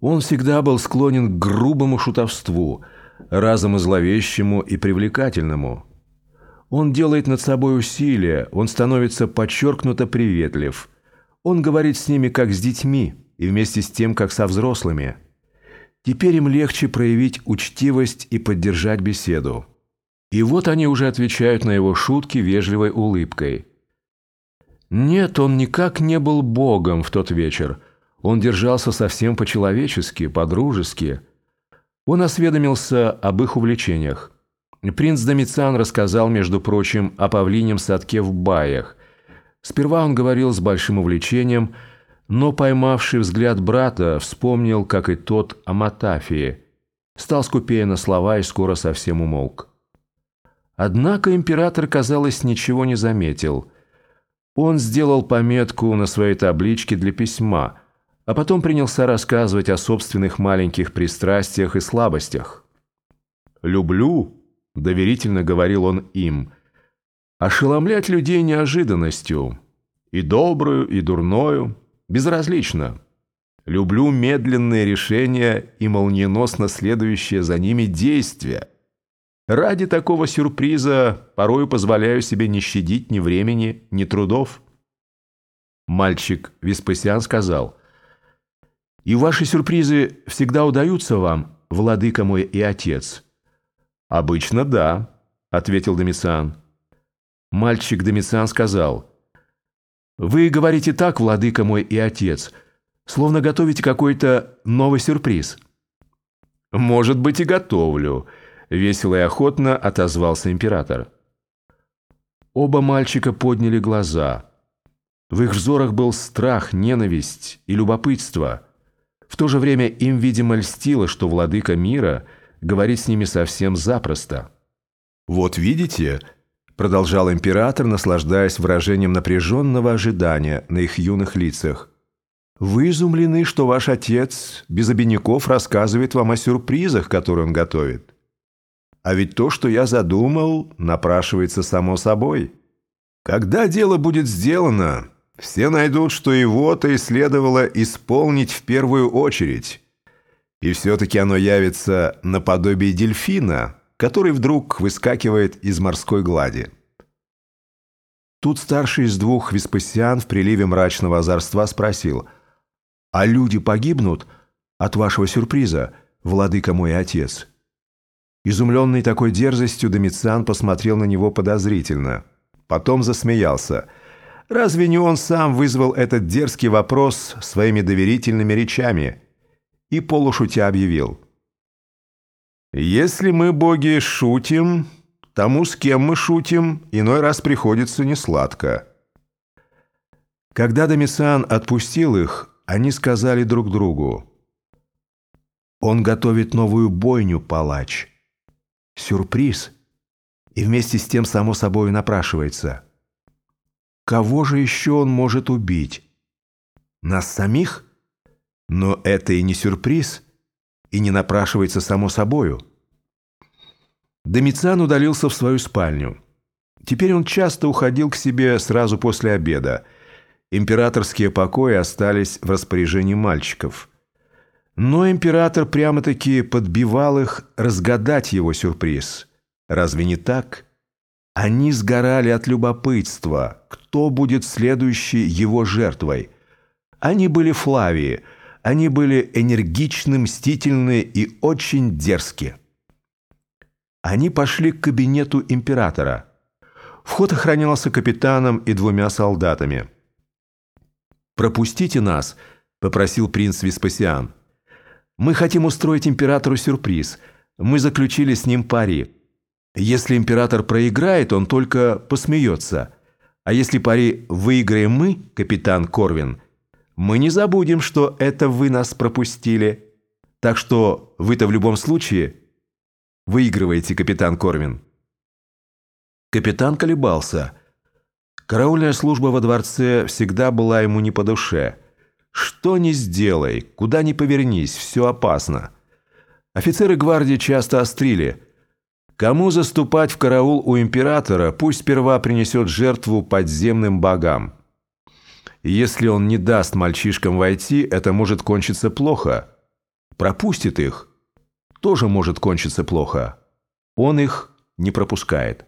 Он всегда был склонен к грубому шутовству, разом и зловещему и привлекательному. Он делает над собой усилия, он становится подчеркнуто приветлив. Он говорит с ними как с детьми и вместе с тем как со взрослыми. Теперь им легче проявить учтивость и поддержать беседу. И вот они уже отвечают на его шутки вежливой улыбкой. Нет, он никак не был богом в тот вечер – он держался совсем по-человечески, по-дружески. Он осведомился об их увлечениях. Принц Домициан рассказал, между прочим, о павлинем садке в Баях. Сперва он говорил с большим увлечением, но, поймавший взгляд брата, вспомнил, как и тот, о Матафии. Стал скупее на слова и скоро совсем умолк. Однако император, казалось, ничего не заметил. Он сделал пометку на своей табличке для письма – а потом принялся рассказывать о собственных маленьких пристрастиях и слабостях. «Люблю», — доверительно говорил он им, — «ошеломлять людей неожиданностью, и добрую, и дурною, безразлично. Люблю медленные решения и молниеносно следующие за ними действия. Ради такого сюрприза порою позволяю себе не щадить ни времени, ни трудов». Мальчик Веспасиан сказал — и ваши сюрпризы всегда удаются вам, владыка мой и отец?» «Обычно да», — ответил Домициан. Мальчик Домициан сказал, «Вы говорите так, владыка мой и отец, словно готовите какой-то новый сюрприз». «Может быть, и готовлю», — весело и охотно отозвался император. Оба мальчика подняли глаза. В их взорах был страх, ненависть и любопытство — в то же время им, видимо, льстило, что владыка мира говорит с ними совсем запросто. «Вот видите», — продолжал император, наслаждаясь выражением напряженного ожидания на их юных лицах, «вы изумлены, что ваш отец без обиняков рассказывает вам о сюрпризах, которые он готовит. А ведь то, что я задумал, напрашивается само собой. Когда дело будет сделано, все найдут, что его-то и следовало исполнить в первую очередь. И все-таки оно явится наподобие дельфина, который вдруг выскакивает из морской глади. Тут старший из двух Веспасиан в приливе мрачного озорства спросил, «А люди погибнут от вашего сюрприза, владыка мой отец?» Изумленный такой дерзостью, Домициан посмотрел на него подозрительно. Потом засмеялся – Разве не он сам вызвал этот дерзкий вопрос своими доверительными речами? И полушутя объявил. «Если мы, боги, шутим, тому, с кем мы шутим, иной раз приходится несладко». Когда Домициан отпустил их, они сказали друг другу. «Он готовит новую бойню, палач. Сюрприз. И вместе с тем, само собой, напрашивается». Кого же еще он может убить? Нас самих? Но это и не сюрприз, и не напрашивается само собою. Домициан удалился в свою спальню. Теперь он часто уходил к себе сразу после обеда. Императорские покои остались в распоряжении мальчиков. Но император прямо-таки подбивал их разгадать его сюрприз. Разве не так? Они сгорали от любопытства, кто будет следующей его жертвой. Они были Флавии, они были энергичны, мстительны и очень дерзкие. Они пошли к кабинету императора. Вход охранялся капитаном и двумя солдатами. «Пропустите нас», — попросил принц Веспасиан. «Мы хотим устроить императору сюрприз. Мы заключили с ним пари». Если император проиграет, он только посмеется. А если пари выиграем мы, капитан Корвин, мы не забудем, что это вы нас пропустили. Так что вы-то в любом случае выигрываете, капитан Корвин. Капитан колебался. Караульная служба во дворце всегда была ему не по душе. Что ни сделай, куда ни повернись, все опасно. Офицеры гвардии часто острили – Кому заступать в караул у императора, пусть сперва принесет жертву подземным богам. Если он не даст мальчишкам войти, это может кончиться плохо. пропустит их, тоже может кончиться плохо. Он их не пропускает.